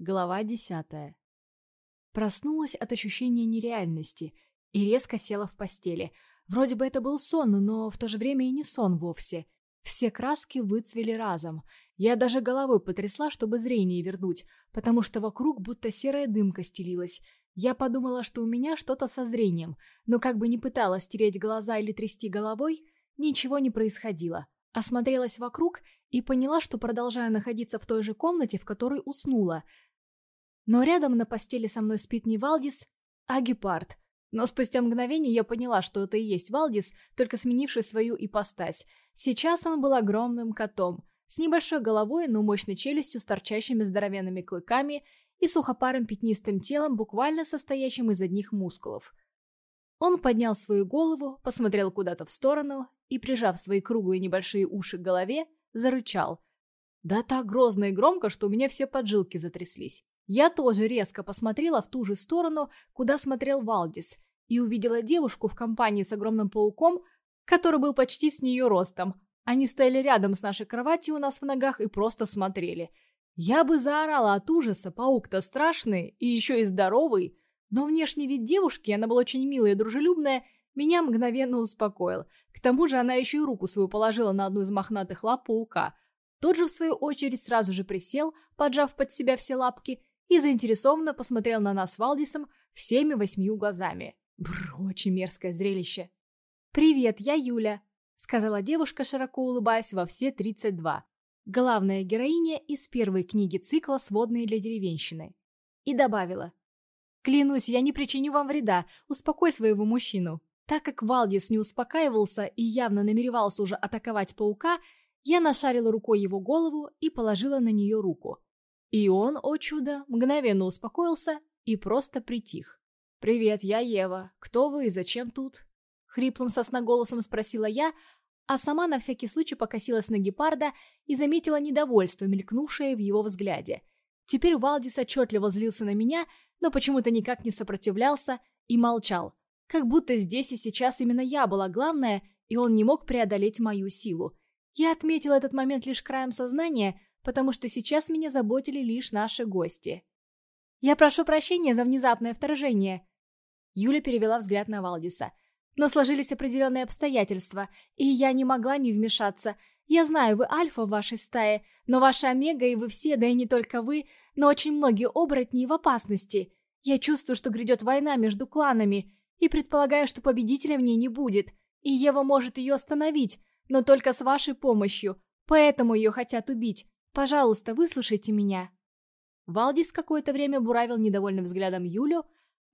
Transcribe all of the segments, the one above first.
Глава десятая. Проснулась от ощущения нереальности и резко села в постели. Вроде бы это был сон, но в то же время и не сон вовсе. Все краски выцвели разом. Я даже головой потрясла, чтобы зрение вернуть, потому что вокруг будто серая дымка стелилась. Я подумала, что у меня что-то со зрением, но как бы ни пыталась стереть глаза или трясти головой, ничего не происходило. Осмотрелась вокруг и поняла, что продолжаю находиться в той же комнате, в которой уснула – но рядом на постели со мной спит не Валдис, а гепард. Но спустя мгновение я поняла, что это и есть Валдис, только сменивший свою ипостась. Сейчас он был огромным котом, с небольшой головой, но мощной челюстью с торчащими здоровенными клыками и сухопарым пятнистым телом, буквально состоящим из одних мускулов. Он поднял свою голову, посмотрел куда-то в сторону и, прижав свои круглые небольшие уши к голове, зарычал. Да так грозно и громко, что у меня все поджилки затряслись. Я тоже резко посмотрела в ту же сторону, куда смотрел Валдис, и увидела девушку в компании с огромным пауком, который был почти с нее ростом. Они стояли рядом с нашей кроватью у нас в ногах и просто смотрели. Я бы заорала от ужаса, паук-то страшный и еще и здоровый, но внешний вид девушки, она была очень милая и дружелюбная, меня мгновенно успокоил. К тому же она еще и руку свою положила на одну из мохнатых лап паука. Тот же, в свою очередь, сразу же присел, поджав под себя все лапки, и заинтересованно посмотрел на нас с Валдисом всеми восьмью глазами. Бррр, очень мерзкое зрелище. «Привет, я Юля», — сказала девушка, широко улыбаясь во все 32. Главная героиня из первой книги цикла «Сводные для деревенщины». И добавила. «Клянусь, я не причиню вам вреда, успокой своего мужчину». Так как Валдис не успокаивался и явно намеревался уже атаковать паука, я нашарила рукой его голову и положила на нее руку. И он, о чудо, мгновенно успокоился и просто притих. «Привет, я Ева. Кто вы и зачем тут?» Хриплым сосноголосом спросила я, а сама на всякий случай покосилась на гепарда и заметила недовольство, мелькнувшее в его взгляде. Теперь Валдис отчетливо злился на меня, но почему-то никак не сопротивлялся и молчал. Как будто здесь и сейчас именно я была главная, и он не мог преодолеть мою силу. Я отметила этот момент лишь краем сознания, потому что сейчас меня заботили лишь наши гости. «Я прошу прощения за внезапное вторжение», Юля перевела взгляд на Валдиса. «Но сложились определенные обстоятельства, и я не могла не вмешаться. Я знаю, вы альфа в вашей стае, но ваша омега и вы все, да и не только вы, но очень многие оборотни в опасности. Я чувствую, что грядет война между кланами, и предполагаю, что победителя в ней не будет, и Ева может ее остановить, но только с вашей помощью, поэтому ее хотят убить. Пожалуйста, выслушайте меня». Валдис какое-то время буравил недовольным взглядом Юлю,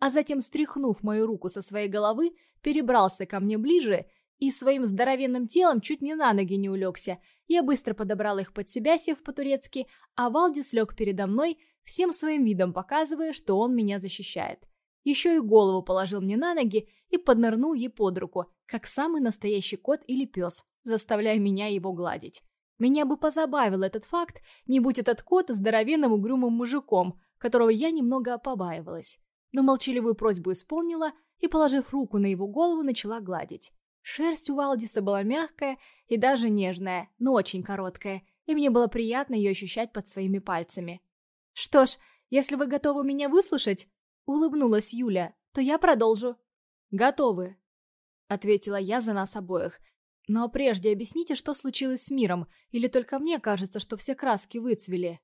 а затем, стряхнув мою руку со своей головы, перебрался ко мне ближе и своим здоровенным телом чуть не на ноги не улегся. Я быстро подобрал их под себя, сев по-турецки, а Валдис лег передо мной, всем своим видом показывая, что он меня защищает. Еще и голову положил мне на ноги и поднырнул ей под руку, как самый настоящий кот или пес, заставляя меня его гладить. Меня бы позабавил этот факт, не будь этот кот здоровенным угрюмым мужиком, которого я немного побаивалась. Но молчаливую просьбу исполнила и, положив руку на его голову, начала гладить. Шерсть у Валдиса была мягкая и даже нежная, но очень короткая, и мне было приятно ее ощущать под своими пальцами. «Что ж, если вы готовы меня выслушать», — улыбнулась Юля, — «то я продолжу». «Готовы», — ответила я за нас обоих, но прежде объясните, что случилось с миром, или только мне кажется, что все краски выцвели.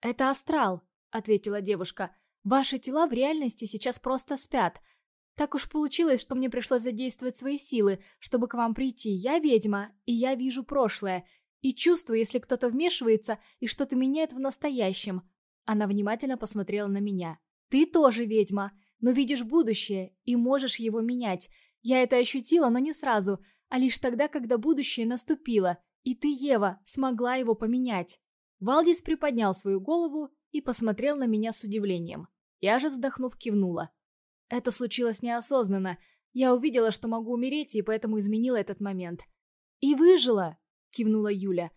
«Это астрал», — ответила девушка. «Ваши тела в реальности сейчас просто спят. Так уж получилось, что мне пришлось задействовать свои силы, чтобы к вам прийти. Я ведьма, и я вижу прошлое, и чувствую, если кто-то вмешивается и что-то меняет в настоящем». Она внимательно посмотрела на меня. «Ты тоже ведьма, но видишь будущее и можешь его менять. Я это ощутила, но не сразу» а лишь тогда, когда будущее наступило, и ты, Ева, смогла его поменять. Валдис приподнял свою голову и посмотрел на меня с удивлением. Я же, вздохнув, кивнула. Это случилось неосознанно. Я увидела, что могу умереть, и поэтому изменила этот момент. «И выжила!» — кивнула Юля.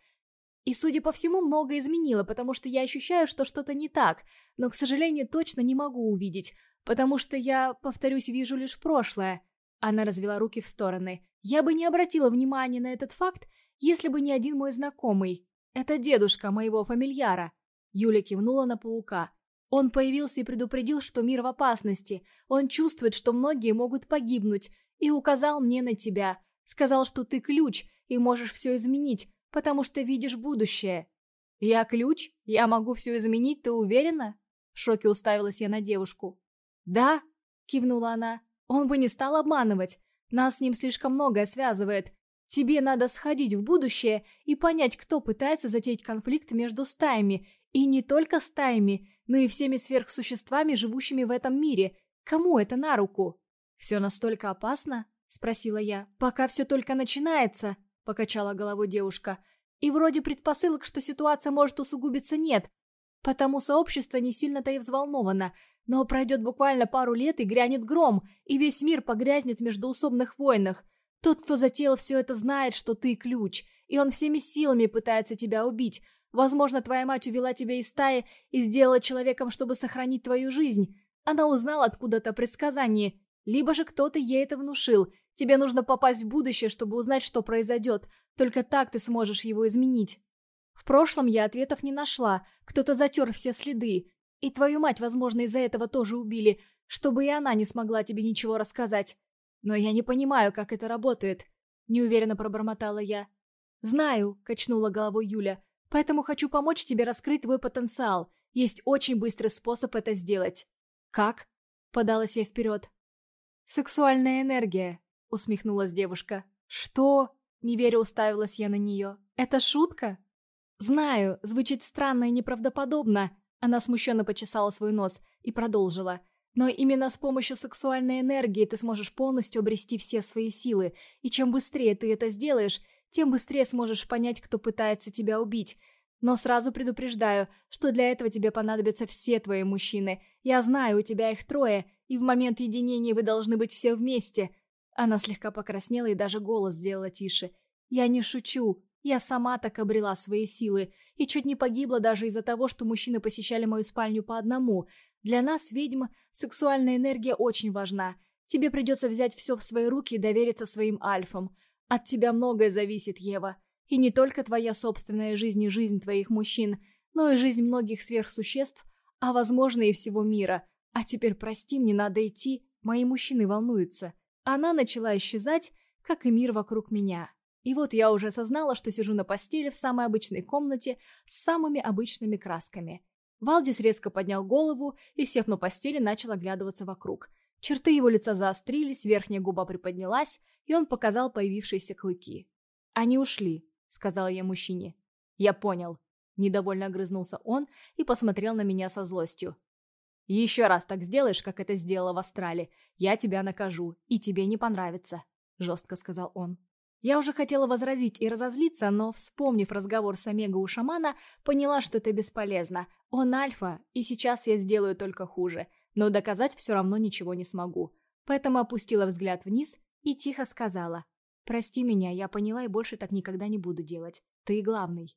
«И, судя по всему, много изменила, потому что я ощущаю, что что-то не так, но, к сожалению, точно не могу увидеть, потому что я, повторюсь, вижу лишь прошлое». Она развела руки в стороны. Я бы не обратила внимания на этот факт, если бы не один мой знакомый. Это дедушка моего фамильяра. Юля кивнула на паука. Он появился и предупредил, что мир в опасности. Он чувствует, что многие могут погибнуть, и указал мне на тебя. Сказал, что ты ключ и можешь все изменить, потому что видишь будущее. Я ключ? Я могу все изменить, ты уверена? В шоке уставилась я на девушку. Да, кивнула она. Он бы не стал обманывать. Нас с ним слишком многое связывает. Тебе надо сходить в будущее и понять, кто пытается затеять конфликт между стаями, и не только стаями, но и всеми сверхсуществами, живущими в этом мире. Кому это на руку? Все настолько опасно? Спросила я. Пока все только начинается, покачала головой девушка. И вроде предпосылок, что ситуация может усугубиться, нет. Потому сообщество не сильно-то и взволновано. Но пройдет буквально пару лет и грянет гром, и весь мир погрязнет в междуусобных войнах. Тот, кто затеял все это, знает, что ты ключ, и он всеми силами пытается тебя убить. Возможно, твоя мать увела тебя из стаи и сделала человеком, чтобы сохранить твою жизнь. Она узнала откуда-то предсказание. Либо же кто-то ей это внушил. Тебе нужно попасть в будущее, чтобы узнать, что произойдет. Только так ты сможешь его изменить. В прошлом я ответов не нашла. Кто-то затер все следы. И твою мать, возможно, из-за этого тоже убили, чтобы и она не смогла тебе ничего рассказать. «Но я не понимаю, как это работает», — неуверенно пробормотала я. «Знаю», — качнула головой Юля, «поэтому хочу помочь тебе раскрыть твой потенциал. Есть очень быстрый способ это сделать». «Как?» — подалась я вперед. «Сексуальная энергия», — усмехнулась девушка. «Что?» — неверя уставилась я на нее. «Это шутка?» «Знаю, звучит странно и неправдоподобно», — она смущенно почесала свой нос и продолжила. Но именно с помощью сексуальной энергии ты сможешь полностью обрести все свои силы, и чем быстрее ты это сделаешь, тем быстрее сможешь понять, кто пытается тебя убить. Но сразу предупреждаю, что для этого тебе понадобятся все твои мужчины. Я знаю, у тебя их трое, и в момент единения вы должны быть все вместе. Она слегка покраснела и даже голос сделала тише. Я не шучу. Я сама так обрела свои силы, и чуть не погибла даже из-за того, что мужчины посещали мою спальню по одному – для нас, ведьм, сексуальная энергия очень важна. Тебе придется взять все в свои руки и довериться своим альфам. От тебя многое зависит, Ева. И не только твоя собственная жизнь и жизнь твоих мужчин, но и жизнь многих сверхсуществ, а, возможно, и всего мира. А теперь, прости, мне надо идти, мои мужчины волнуются. Она начала исчезать, как и мир вокруг меня. И вот я уже осознала, что сижу на постели в самой обычной комнате с самыми обычными красками. Валдис резко поднял голову и, сев на постели, начал оглядываться вокруг. Черты его лица заострились, верхняя губа приподнялась, и он показал появившиеся клыки. «Они ушли», — сказала я мужчине. «Я понял». Недовольно огрызнулся он и посмотрел на меня со злостью. «Еще раз так сделаешь, как это сделала в Астрале, я тебя накажу, и тебе не понравится», — жестко сказал он. Я уже хотела возразить и разозлиться, но, вспомнив разговор с Омега у шамана, поняла, что это бесполезно. Он альфа, и сейчас я сделаю только хуже, но доказать все равно ничего не смогу. Поэтому опустила взгляд вниз и тихо сказала. «Прости меня, я поняла и больше так никогда не буду делать. Ты главный».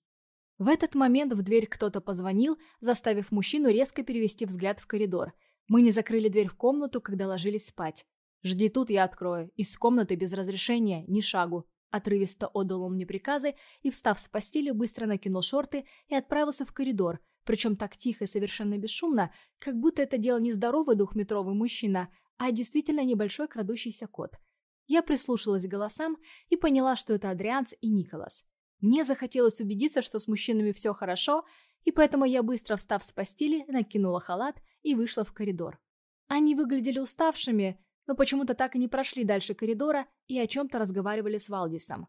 В этот момент в дверь кто-то позвонил, заставив мужчину резко перевести взгляд в коридор. Мы не закрыли дверь в комнату, когда ложились спать. «Жди тут, я открою. Из комнаты без разрешения ни шагу», Отрывисто отдал он мне приказы и, встав с постели, быстро накинул шорты и отправился в коридор, причем так тихо и совершенно бесшумно, как будто это делал не здоровый двухметровый мужчина, а действительно небольшой крадущийся кот. Я прислушалась к голосам и поняла, что это Адрианс и Николас. Мне захотелось убедиться, что с мужчинами все хорошо, и поэтому я, быстро встав с постели, накинула халат и вышла в коридор. Они выглядели уставшими, но почему-то так и не прошли дальше коридора и о чем-то разговаривали с Валдисом.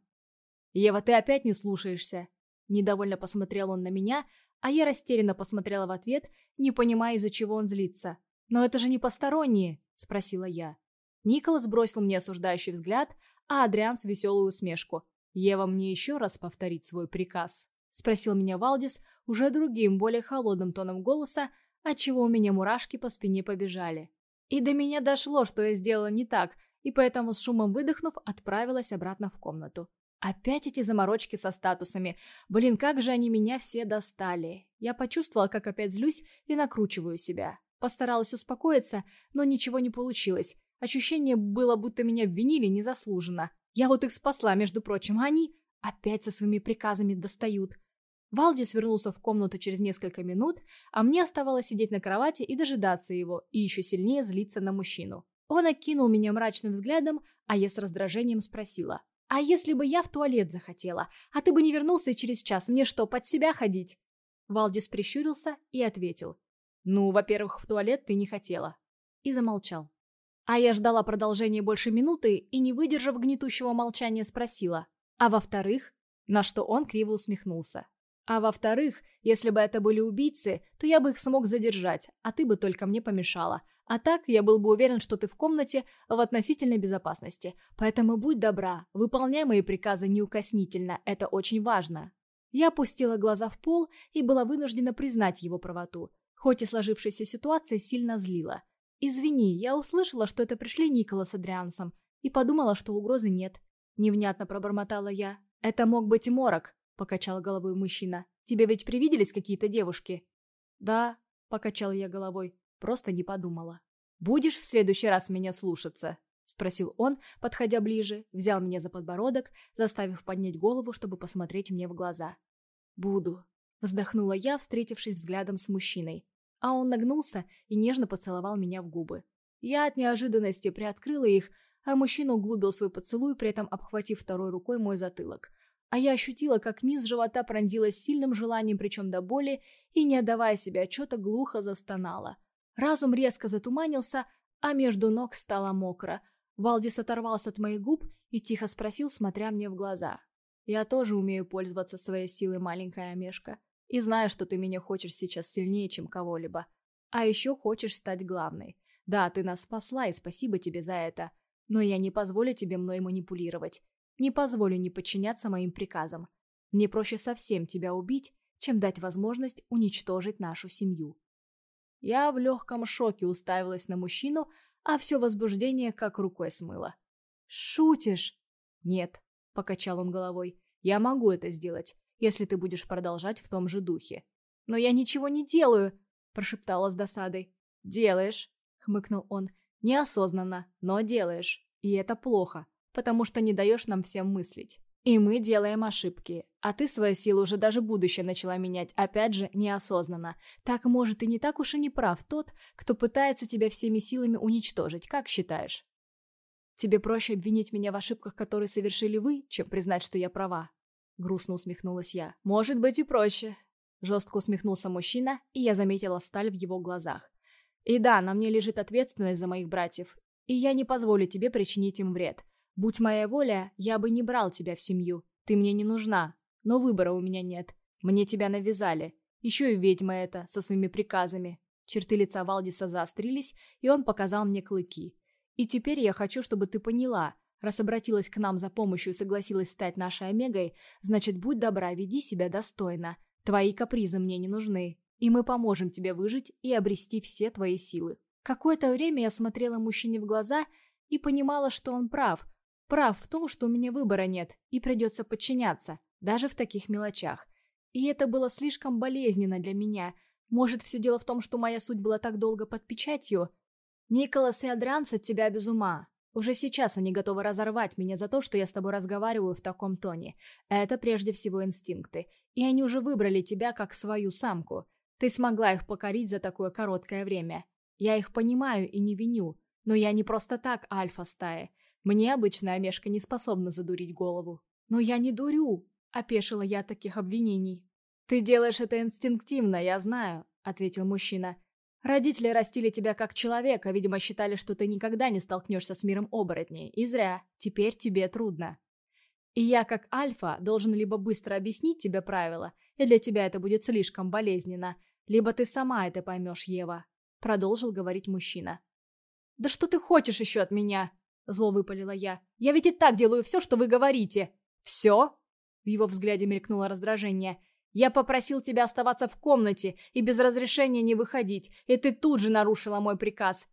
«Ева, ты опять не слушаешься?» Недовольно посмотрел он на меня, а я растерянно посмотрела в ответ, не понимая, из-за чего он злится. «Но это же не посторонние!» – спросила я. Николас бросил мне осуждающий взгляд, а Адриан с веселую усмешку. «Ева, мне еще раз повторить свой приказ?» – спросил меня Валдис уже другим, более холодным тоном голоса, отчего у меня мурашки по спине побежали. И до меня дошло, что я сделала не так, и поэтому с шумом выдохнув, отправилась обратно в комнату. Опять эти заморочки со статусами. Блин, как же они меня все достали. Я почувствовала, как опять злюсь и накручиваю себя. Постаралась успокоиться, но ничего не получилось. Ощущение было, будто меня обвинили незаслуженно. Я вот их спасла, между прочим, а они опять со своими приказами достают. Валдис вернулся в комнату через несколько минут, а мне оставалось сидеть на кровати и дожидаться его, и еще сильнее злиться на мужчину. Он окинул меня мрачным взглядом, а я с раздражением спросила. «А если бы я в туалет захотела? А ты бы не вернулся через час? Мне что, под себя ходить?» Валдис прищурился и ответил. «Ну, во-первых, в туалет ты не хотела». И замолчал. А я ждала продолжения больше минуты и, не выдержав гнетущего молчания, спросила. «А во-вторых?» На что он криво усмехнулся. А во-вторых, если бы это были убийцы, то я бы их смог задержать, а ты бы только мне помешала. А так, я был бы уверен, что ты в комнате в относительной безопасности. Поэтому будь добра, выполняй мои приказы неукоснительно, это очень важно». Я опустила глаза в пол и была вынуждена признать его правоту, хоть и сложившаяся ситуация сильно злила. «Извини, я услышала, что это пришли Никола с Адриансом, и подумала, что угрозы нет». Невнятно пробормотала я. «Это мог быть морок», — покачал головой мужчина. «Тебе ведь привиделись какие-то девушки?» «Да», — покачал я головой, просто не подумала. «Будешь в следующий раз меня слушаться?» — спросил он, подходя ближе, взял меня за подбородок, заставив поднять голову, чтобы посмотреть мне в глаза. «Буду», — вздохнула я, встретившись взглядом с мужчиной. А он нагнулся и нежно поцеловал меня в губы. Я от неожиданности приоткрыла их, а мужчина углубил свой поцелуй, при этом обхватив второй рукой мой затылок а я ощутила, как низ живота пронзилась сильным желанием, причем до боли, и, не отдавая себе отчета, глухо застонала. Разум резко затуманился, а между ног стало мокро. Валдис оторвался от моих губ и тихо спросил, смотря мне в глаза. «Я тоже умею пользоваться своей силой, маленькая Амешка, и знаю, что ты меня хочешь сейчас сильнее, чем кого-либо. А еще хочешь стать главной. Да, ты нас спасла, и спасибо тебе за это. Но я не позволю тебе мной манипулировать. Не позволю не подчиняться моим приказам. Мне проще совсем тебя убить, чем дать возможность уничтожить нашу семью. Я в легком шоке уставилась на мужчину, а все возбуждение как рукой смыло. «Шутишь?» «Нет», — покачал он головой, — «я могу это сделать, если ты будешь продолжать в том же духе». «Но я ничего не делаю», — прошептала с досадой. «Делаешь», — хмыкнул он, — «неосознанно, но делаешь, и это плохо потому что не даешь нам всем мыслить. И мы делаем ошибки. А ты свою силу уже даже будущее начала менять, опять же, неосознанно. Так, может, и не так уж и не прав тот, кто пытается тебя всеми силами уничтожить, как считаешь? Тебе проще обвинить меня в ошибках, которые совершили вы, чем признать, что я права. Грустно усмехнулась я. Может быть и проще. Жестко усмехнулся мужчина, и я заметила сталь в его глазах. И да, на мне лежит ответственность за моих братьев, и я не позволю тебе причинить им вред. Будь моя воля, я бы не брал тебя в семью. Ты мне не нужна. Но выбора у меня нет. Мне тебя навязали. Еще и ведьма эта, со своими приказами. Черты лица Валдиса заострились, и он показал мне клыки. И теперь я хочу, чтобы ты поняла. Раз обратилась к нам за помощью и согласилась стать нашей Омегой, значит, будь добра, веди себя достойно. Твои капризы мне не нужны. И мы поможем тебе выжить и обрести все твои силы. Какое-то время я смотрела мужчине в глаза и понимала, что он прав – Прав в том, что у меня выбора нет, и придется подчиняться, даже в таких мелочах. И это было слишком болезненно для меня. Может, все дело в том, что моя суть была так долго под печатью? Николас и Адранс от тебя без ума. Уже сейчас они готовы разорвать меня за то, что я с тобой разговариваю в таком тоне. Это прежде всего инстинкты. И они уже выбрали тебя как свою самку. Ты смогла их покорить за такое короткое время. Я их понимаю и не виню. Но я не просто так альфа-стая. Мне обычная Омешка не способна задурить голову. Но я не дурю, опешила я от таких обвинений. Ты делаешь это инстинктивно, я знаю, ответил мужчина. Родители растили тебя как человека, видимо, считали, что ты никогда не столкнешься с миром оборотней. И зря. Теперь тебе трудно. И я, как альфа, должен либо быстро объяснить тебе правила, и для тебя это будет слишком болезненно, либо ты сама это поймешь, Ева. Продолжил говорить мужчина. «Да что ты хочешь еще от меня?» Зло выпалила я. «Я ведь и так делаю все, что вы говорите!» «Все?» В его взгляде мелькнуло раздражение. «Я попросил тебя оставаться в комнате и без разрешения не выходить, и ты тут же нарушила мой приказ».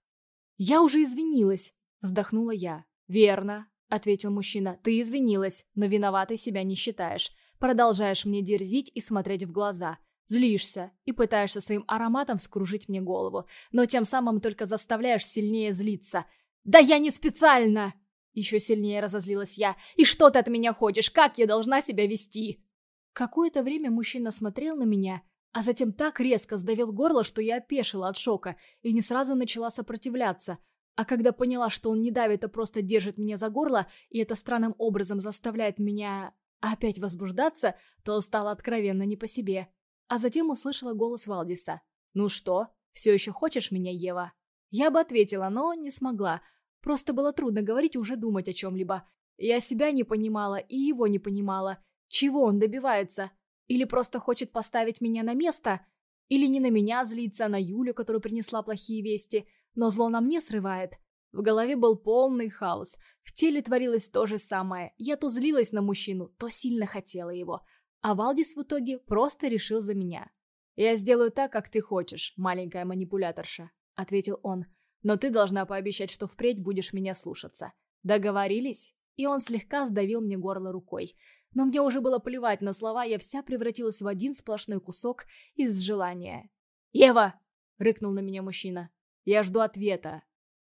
«Я уже извинилась», — вздохнула я. «Верно», — ответил мужчина. «Ты извинилась, но виноватой себя не считаешь. Продолжаешь мне дерзить и смотреть в глаза. Злишься и пытаешься своим ароматом вскружить мне голову, но тем самым только заставляешь сильнее злиться. «Да я не специально!» Еще сильнее разозлилась я. «И что ты от меня хочешь? Как я должна себя вести?» Какое-то время мужчина смотрел на меня, а затем так резко сдавил горло, что я опешила от шока и не сразу начала сопротивляться. А когда поняла, что он не давит, а просто держит меня за горло, и это странным образом заставляет меня опять возбуждаться, то стало откровенно не по себе. А затем услышала голос Валдиса. «Ну что, все еще хочешь меня, Ева?» Я бы ответила, но не смогла. Просто было трудно говорить и уже думать о чем-либо. Я себя не понимала и его не понимала. Чего он добивается? Или просто хочет поставить меня на место? Или не на меня злиться, а на Юлю, которая принесла плохие вести, но зло на мне срывает? В голове был полный хаос. В теле творилось то же самое. Я то злилась на мужчину, то сильно хотела его. А Валдис в итоге просто решил за меня. «Я сделаю так, как ты хочешь, маленькая манипуляторша», — ответил он. «Но ты должна пообещать, что впредь будешь меня слушаться. Договорились?» И он слегка сдавил мне горло рукой. Но мне уже было плевать на слова, я вся превратилась в один сплошной кусок из желания. «Ева!» — рыкнул на меня мужчина. «Я жду ответа».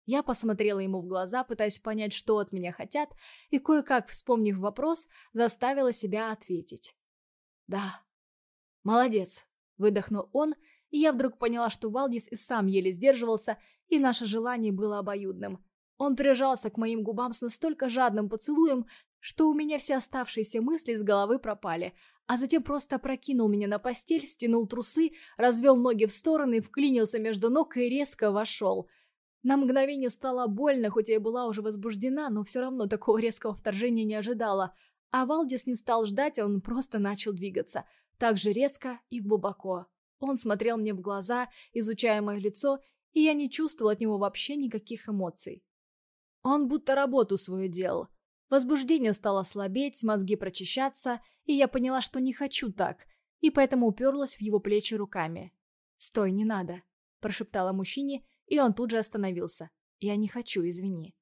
Я посмотрела ему в глаза, пытаясь понять, что от меня хотят, и кое-как, вспомнив вопрос, заставила себя ответить. «Да». «Молодец», — выдохнул он, я вдруг поняла, что Валдис и сам еле сдерживался, и наше желание было обоюдным. Он прижался к моим губам с настолько жадным поцелуем, что у меня все оставшиеся мысли из головы пропали, а затем просто опрокинул меня на постель, стянул трусы, развел ноги в стороны, вклинился между ног и резко вошел. На мгновение стало больно, хоть я была уже возбуждена, но все равно такого резкого вторжения не ожидала. А Валдис не стал ждать, он просто начал двигаться. Так же резко и глубоко. Он смотрел мне в глаза, изучая мое лицо, и я не чувствовала от него вообще никаких эмоций. Он будто работу свою делал. Возбуждение стало слабеть, мозги прочищаться, и я поняла, что не хочу так, и поэтому уперлась в его плечи руками. «Стой, не надо», – прошептала мужчине, и он тут же остановился. «Я не хочу, извини».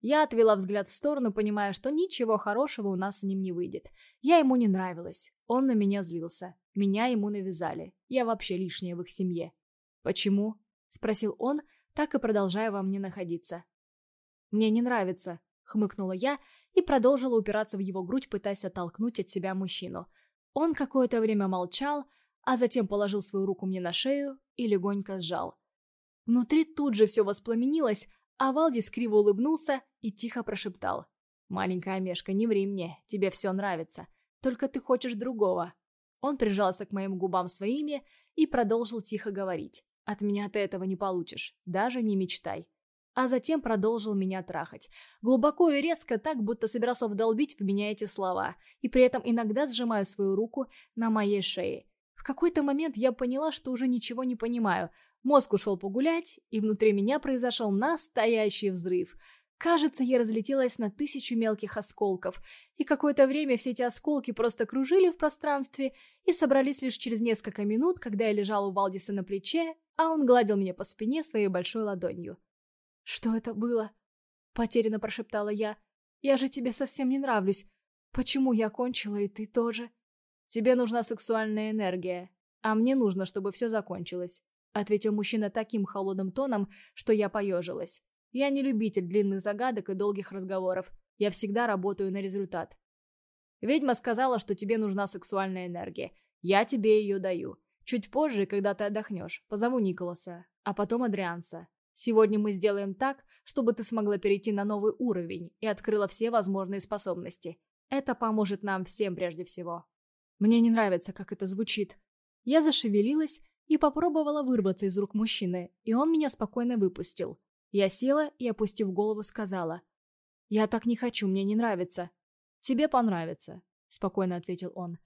Я отвела взгляд в сторону, понимая, что ничего хорошего у нас с ним не выйдет. Я ему не нравилась. Он на меня злился. Меня ему навязали. Я вообще лишняя в их семье. «Почему?» – спросил он, так и продолжая во мне находиться. «Мне не нравится», — хмыкнула я и продолжила упираться в его грудь, пытаясь оттолкнуть от себя мужчину. Он какое-то время молчал, а затем положил свою руку мне на шею и легонько сжал. Внутри тут же все воспламенилось, а Валдис криво улыбнулся и тихо прошептал. «Маленькая Мешка, не ври мне, тебе все нравится. Только ты хочешь другого». Он прижался к моим губам своими и продолжил тихо говорить. «От меня ты этого не получишь, даже не мечтай а затем продолжил меня трахать. Глубоко и резко, так будто собирался вдолбить в меня эти слова, и при этом иногда сжимаю свою руку на моей шее. В какой-то момент я поняла, что уже ничего не понимаю. Мозг ушел погулять, и внутри меня произошел настоящий взрыв. Кажется, я разлетелась на тысячу мелких осколков, и какое-то время все эти осколки просто кружили в пространстве и собрались лишь через несколько минут, когда я лежала у Валдиса на плече, а он гладил меня по спине своей большой ладонью. «Что это было?» — потерянно прошептала я. «Я же тебе совсем не нравлюсь. Почему я кончила, и ты тоже?» «Тебе нужна сексуальная энергия, а мне нужно, чтобы все закончилось», — ответил мужчина таким холодным тоном, что я поежилась. «Я не любитель длинных загадок и долгих разговоров. Я всегда работаю на результат». «Ведьма сказала, что тебе нужна сексуальная энергия. Я тебе ее даю. Чуть позже, когда ты отдохнешь, позову Николаса, а потом Адрианса. Сегодня мы сделаем так, чтобы ты смогла перейти на новый уровень и открыла все возможные способности. Это поможет нам всем прежде всего. Мне не нравится, как это звучит. Я зашевелилась и попробовала вырваться из рук мужчины, и он меня спокойно выпустил. Я села и, опустив голову, сказала. «Я так не хочу, мне не нравится». «Тебе понравится», — спокойно ответил он.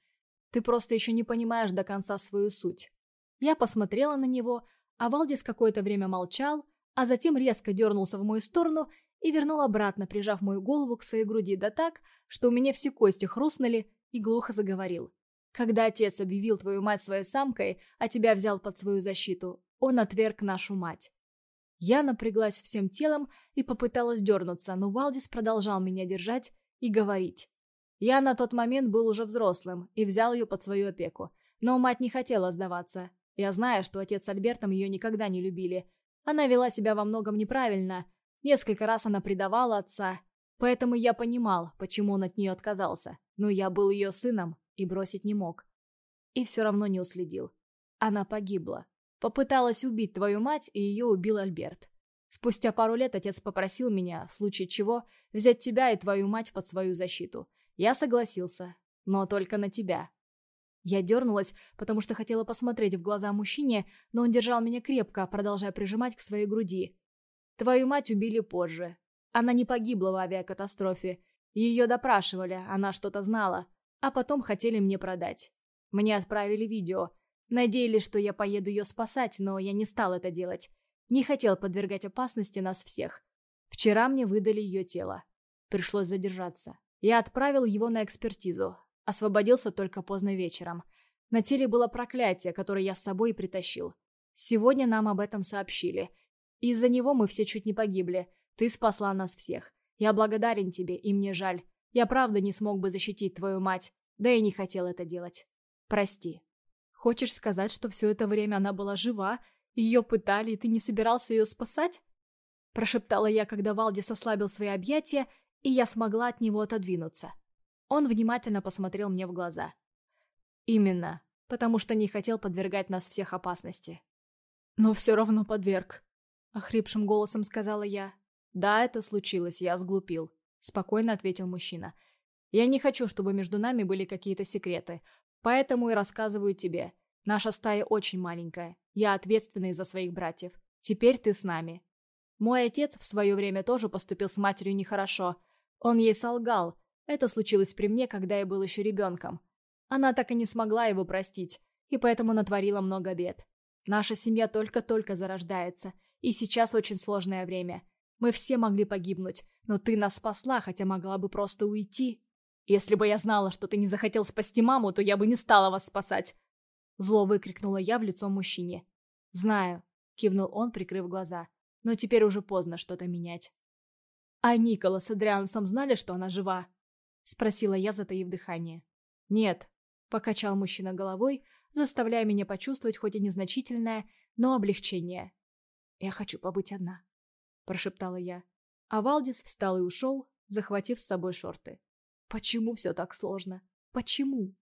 «Ты просто еще не понимаешь до конца свою суть». Я посмотрела на него, а Валдис какое-то время молчал, а затем резко дернулся в мою сторону и вернул обратно, прижав мою голову к своей груди да так, что у меня все кости хрустнули и глухо заговорил. «Когда отец объявил твою мать своей самкой, а тебя взял под свою защиту, он отверг нашу мать». Я напряглась всем телом и попыталась дернуться, но Валдис продолжал меня держать и говорить. Я на тот момент был уже взрослым и взял ее под свою опеку, но мать не хотела сдаваться. Я знаю, что отец с Альбертом ее никогда не любили, она вела себя во многом неправильно. Несколько раз она предавала отца. Поэтому я понимал, почему он от нее отказался. Но я был ее сыном, и бросить не мог. И все равно не уследил. Она погибла. Попыталась убить твою мать, и ее убил Альберт. Спустя пару лет отец попросил меня, в случае чего, взять тебя и твою мать под свою защиту. Я согласился, но только на тебя. Я дернулась, потому что хотела посмотреть в глаза мужчине, но он держал меня крепко, продолжая прижимать к своей груди. Твою мать убили позже. Она не погибла в авиакатастрофе. Ее допрашивали, она что-то знала, а потом хотели мне продать. Мне отправили видео. Надеялись, что я поеду ее спасать, но я не стал это делать. Не хотел подвергать опасности нас всех. Вчера мне выдали ее тело. Пришлось задержаться. Я отправил его на экспертизу. Освободился только поздно вечером. На теле было проклятие, которое я с собой притащил. Сегодня нам об этом сообщили. Из-за него мы все чуть не погибли. Ты спасла нас всех. Я благодарен тебе, и мне жаль. Я правда не смог бы защитить твою мать, да и не хотел это делать. Прости. Хочешь сказать, что все это время она была жива, ее пытали, и ты не собирался ее спасать? Прошептала я, когда Валдис ослабил свои объятия, и я смогла от него отодвинуться. Он внимательно посмотрел мне в глаза. Именно, потому что не хотел подвергать нас всех опасности. Но все равно подверг. Охрипшим голосом сказала я. Да, это случилось, я сглупил. Спокойно ответил мужчина. Я не хочу, чтобы между нами были какие-то секреты, поэтому и рассказываю тебе. Наша стая очень маленькая. Я ответственный за своих братьев. Теперь ты с нами. Мой отец в свое время тоже поступил с матерью нехорошо. Он ей солгал. Это случилось при мне, когда я был еще ребенком. Она так и не смогла его простить, и поэтому натворила много бед. Наша семья только-только зарождается, и сейчас очень сложное время. Мы все могли погибнуть, но ты нас спасла, хотя могла бы просто уйти. Если бы я знала, что ты не захотел спасти маму, то я бы не стала вас спасать. Зло выкрикнула я в лицо мужчине. «Знаю», — кивнул он, прикрыв глаза. «Но теперь уже поздно что-то менять». «А Никола с Адриансом знали, что она жива?» — спросила я, затаив дыхание. «Нет», — покачал мужчина головой, заставляя меня почувствовать хоть и незначительное, но облегчение. «Я хочу побыть одна», — прошептала я. А Валдис встал и ушел, захватив с собой шорты. «Почему все так сложно? Почему?»